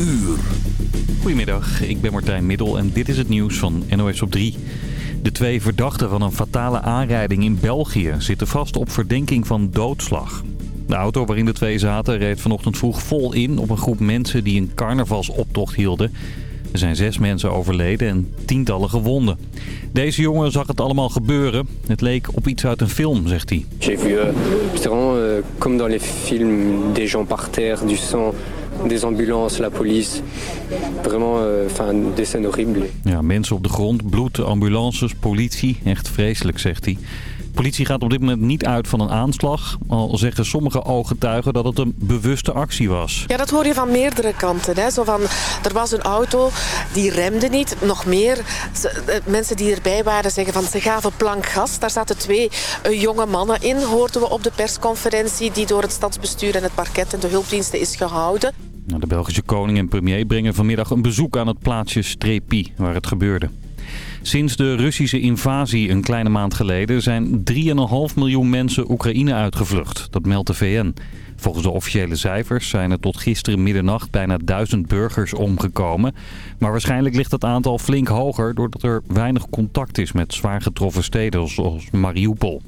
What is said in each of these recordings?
uur. Goedemiddag, ik ben Martijn Middel en dit is het nieuws van NOS op 3. De twee verdachten van een fatale aanrijding in België zitten vast op verdenking van doodslag. De auto waarin de twee zaten reed vanochtend vroeg vol in op een groep mensen die een carnavalsoptocht hielden. Er zijn zes mensen overleden en tientallen gewonden. Deze jongen zag het allemaal gebeuren. Het leek op iets uit een film, zegt hij. J'ai vu, euh, c'est vraiment euh, comme dans les films, des gens par terre, du sang, des ambulances, la police. Vraiment, euh, enfin, des horribles. Ja, mensen op de grond, bloed, ambulances, politie. Echt vreselijk, zegt hij. De politie gaat op dit moment niet uit van een aanslag. Al zeggen sommige ooggetuigen dat het een bewuste actie was. Ja, dat hoor je van meerdere kanten. Hè. Zo van, er was een auto, die remde niet. Nog meer, ze- eh, mensen die erbij waren zeggen van ze gaven plank gas. Daar zaten twee eh, jonge mannen in, hoorden we op de persconferentie... die door het stadsbestuur en het parket en de hulpdiensten is gehouden. Nou, De Belgische koning en premier brengen vanmiddag een bezoek aan het plaatsje Strepi, waar het gebeurde. Sinds de Russische invasie een kleine maand geleden zijn 3,5 miljoen mensen Oekraïne uitgevlucht. Dat meldt de VN. Volgens de officiële cijfers zijn er tot gisteren middernacht bijna duizend burgers omgekomen. Maar waarschijnlijk ligt het aantal flink hoger doordat er weinig contact is met zwaar getroffen steden zoals Mariupol.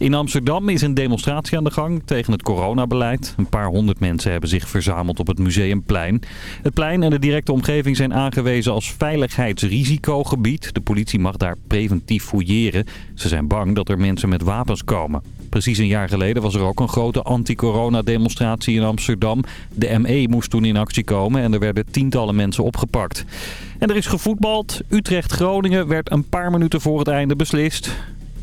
In Amsterdam is een demonstratie aan de gang tegen het coronabeleid. Een paar honderd mensen hebben zich verzameld op het Museumplein. Het plein en de directe omgeving zijn aangewezen als veiligheidsrisicogebied. De politie mag daar preventief fouilleren. Ze zijn bang dat er mensen met wapens komen. Precies een jaar geleden was er ook een grote anti-corona-demonstratie in Amsterdam. De ME moest toen in actie komen en er werden tientallen mensen opgepakt. En er is gevoetbald. Utrecht-Groningen werd een paar minuten voor het einde beslist.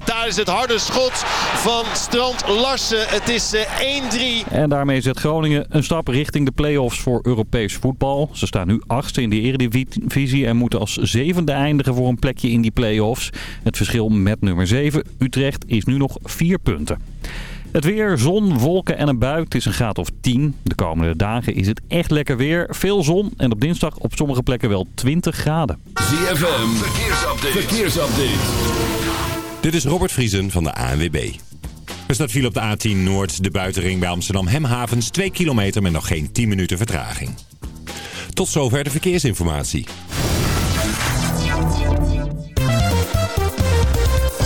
Daar is het harde schot van Strand Larsen. Het is eh, 1-3. En daarmee zet Groningen een stap richting de play-offs voor Europees voetbal. Ze staan nu achtste in de eredivisie en moeten als zevende eindigen voor een plekje in die play-offs. Het verschil met nummer 7, Utrecht, is nu nog vier punten. Het weer, zon, wolken en een bui. Het is een graad of 10. De komende dagen is het echt lekker weer. Veel zon en op dinsdag op sommige plekken wel 20 graden. ZFM, verkeersupdate. verkeersupdate. Dit is Robert Vriesen van de ANWB. Er staat file op de A10 Noord, de buitenring bij Amsterdam Hemhavens. 2 kilometer met nog geen 10 minuten vertraging. Tot zover de verkeersinformatie.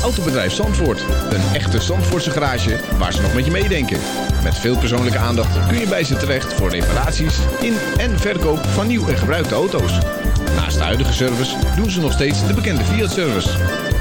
Autobedrijf Zandvoort. Een echte Zandvoortse garage waar ze nog met je meedenken. Met veel persoonlijke aandacht kun je bij ze terecht voor reparaties in en verkoop van nieuw en gebruikte auto's. Naast de huidige service doen ze nog steeds de bekende Fiat-service.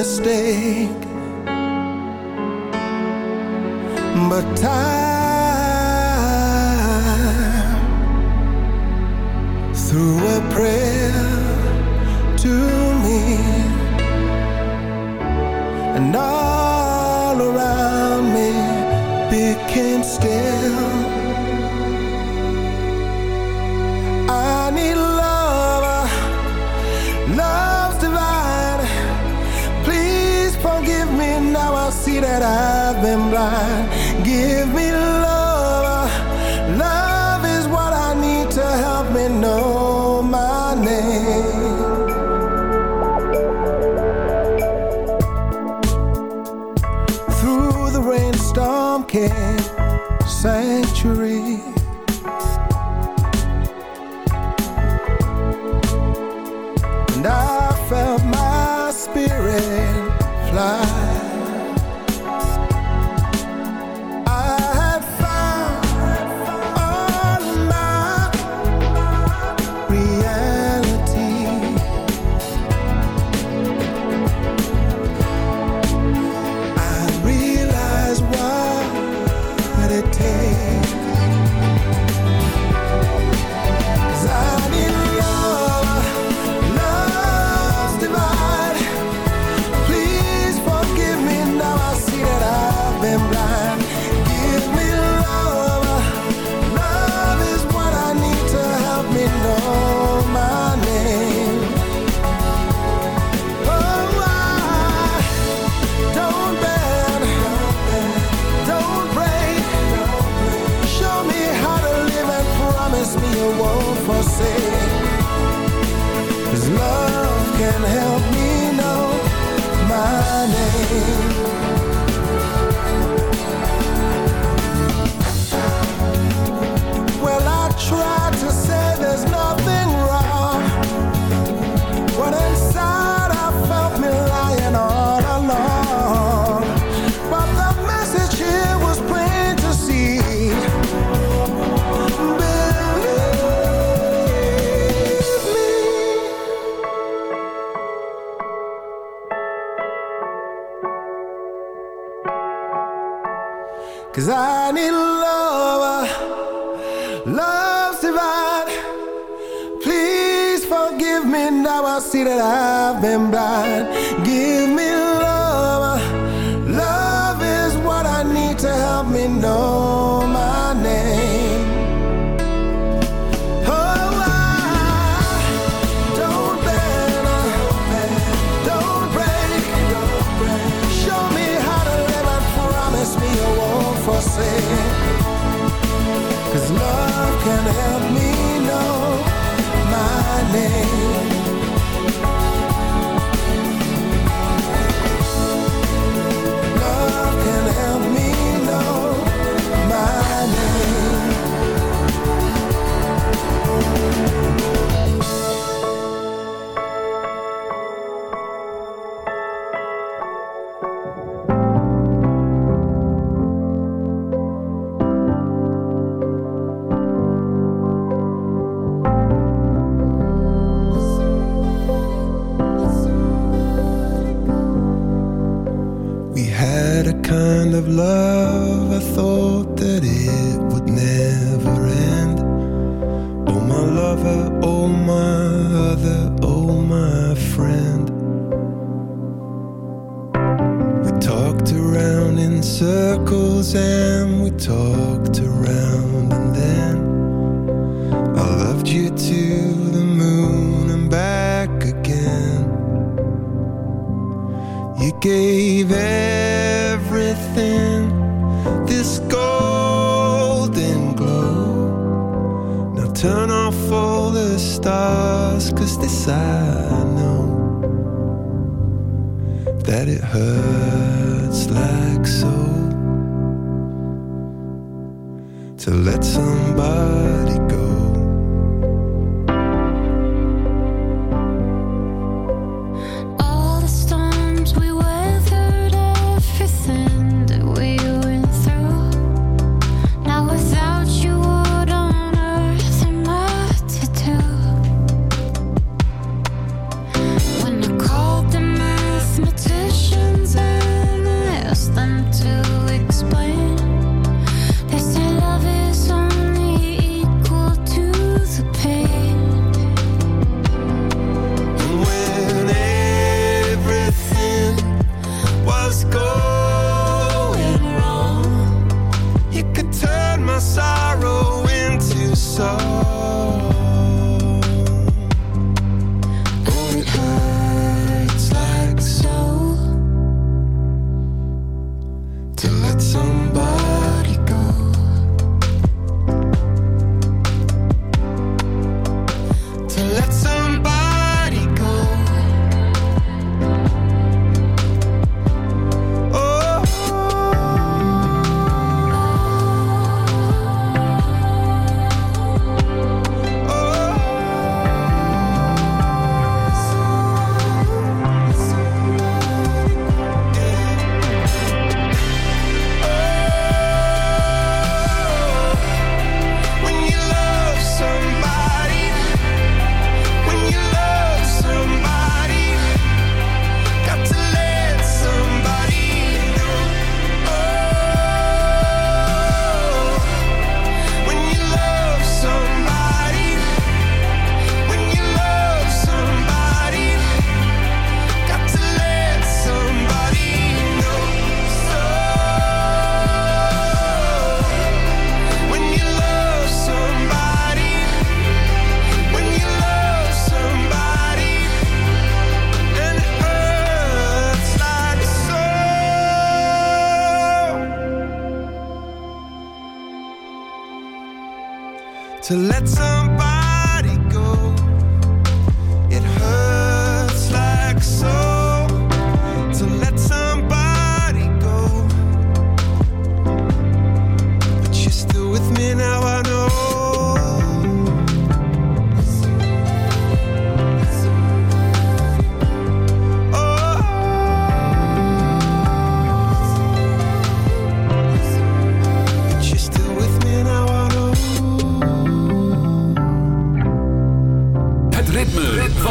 Mistake. But time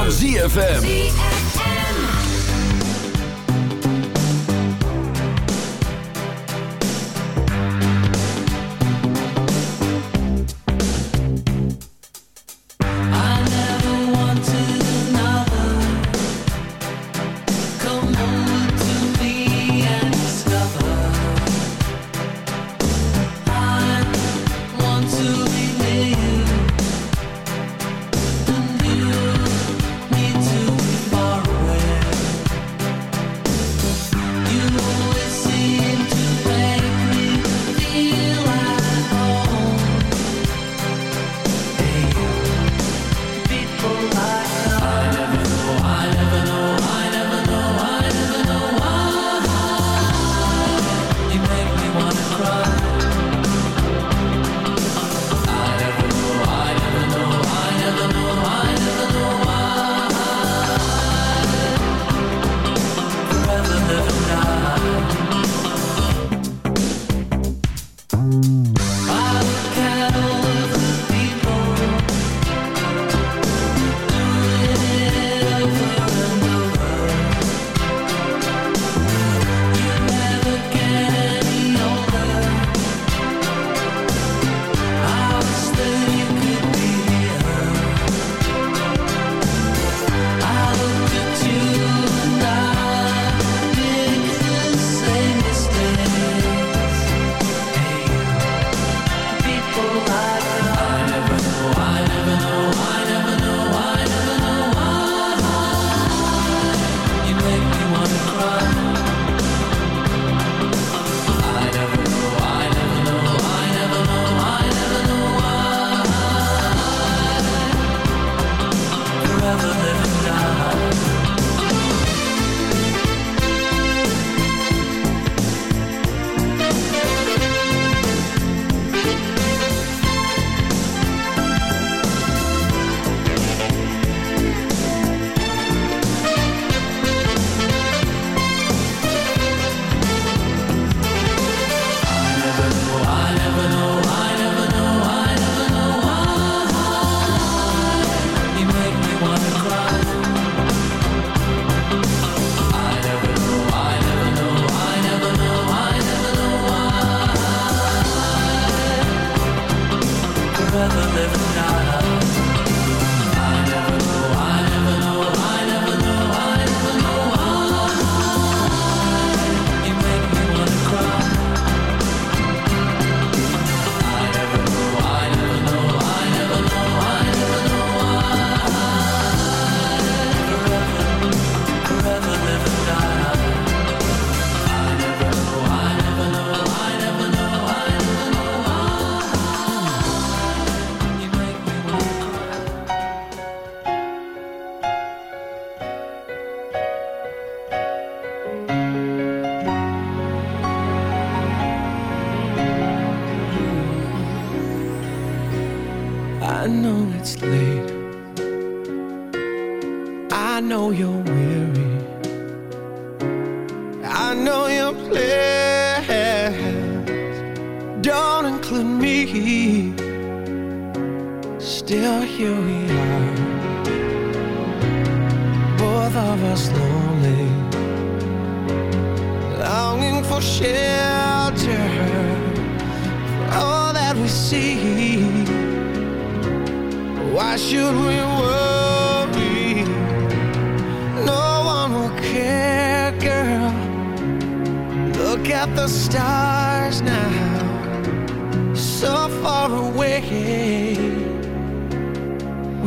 ZFM. Don't me. Still, here we are. Both of us lonely, longing for shelter. For all that we see. Why should we worry? No one will care, girl. Look at the stars now,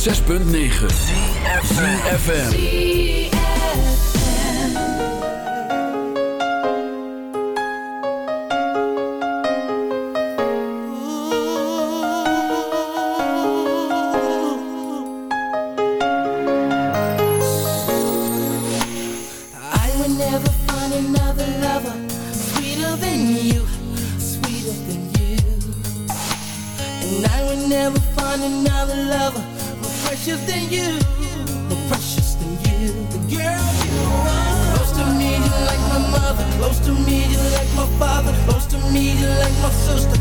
106.9 like my sister.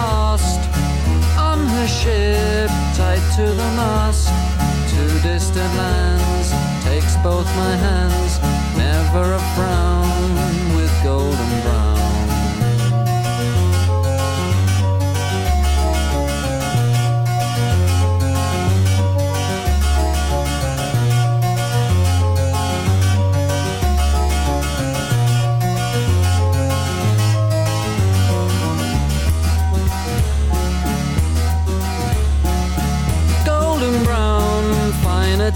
Last. On her ship, tied to the mast, to distant lands, takes both my hands, never a frown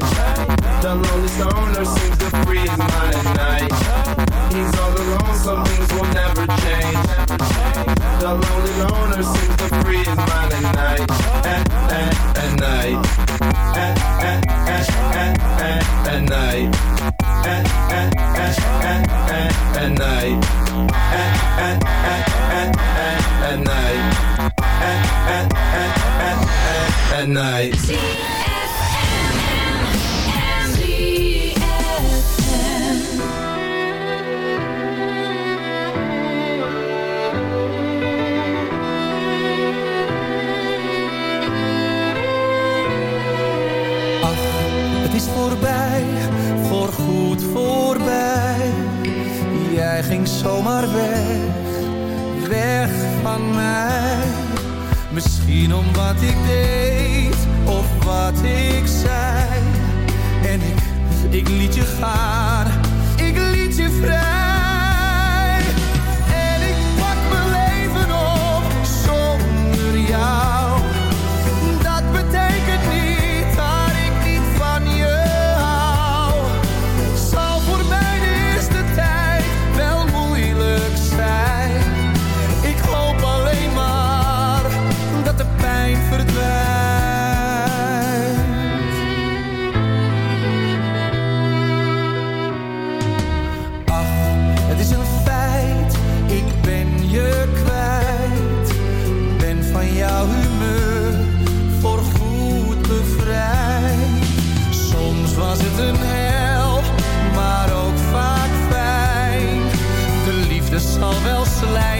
The lonely stoner seems to free his mind at night. He's all alone, some things will never change. The lonely loner seems to free his mind at night. At, at, at night. At, at, at, at, at, at night. At, at, at, at, at, at night. At, at, at, at, at, at night. At, at, at, at, at, at night. Misschien om wat ik deed of wat ik zei. En ik, ik liet je gaan, zal wel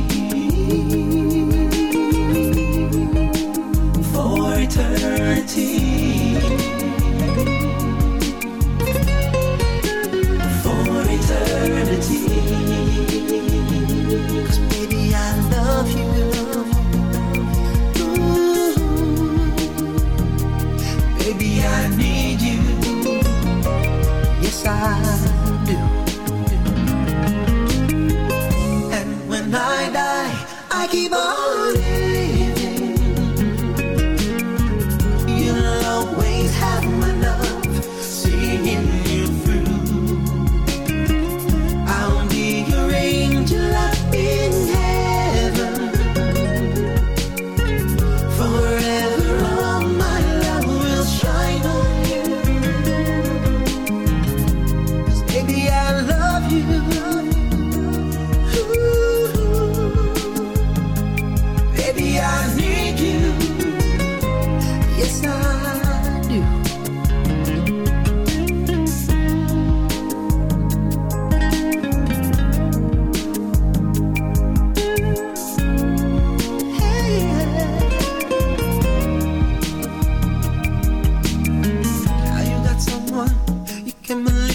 Eternity.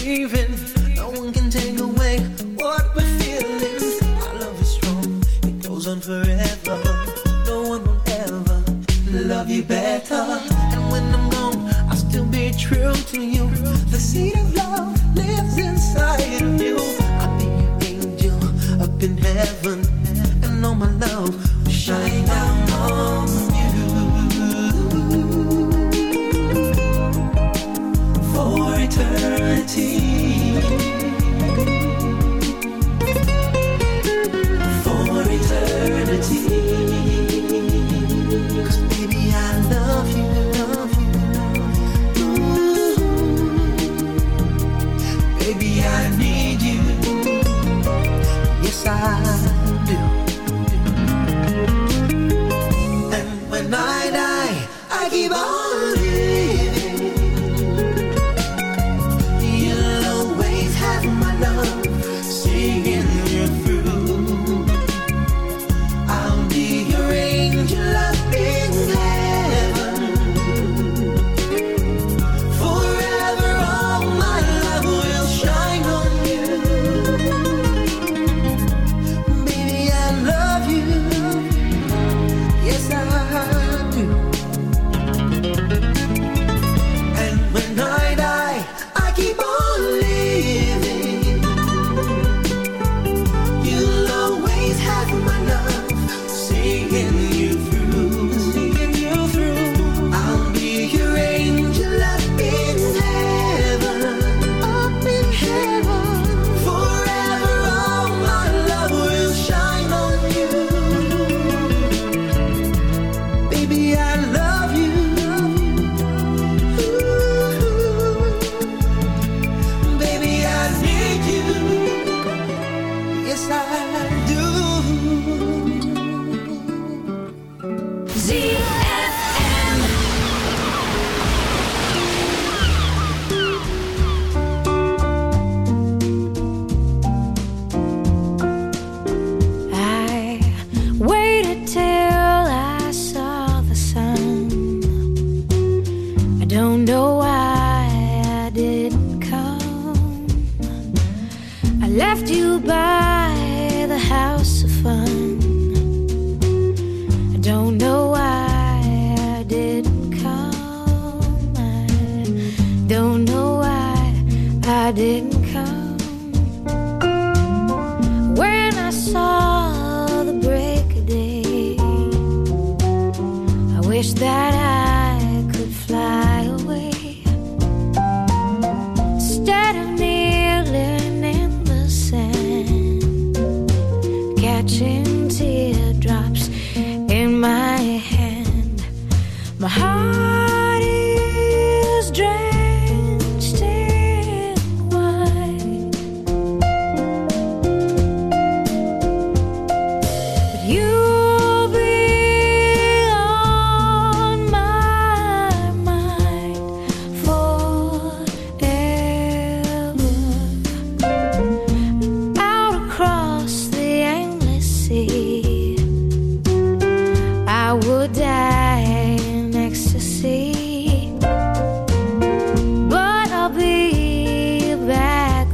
achieving. No one can take away what we're feeling. Our love is strong, it goes on forever. No one will ever love you better. And when I'm gone, I'll still be true to you. The seed of love lives inside of you. I'll be your angel up in heaven, and all my love.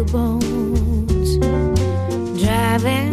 the bones. Driving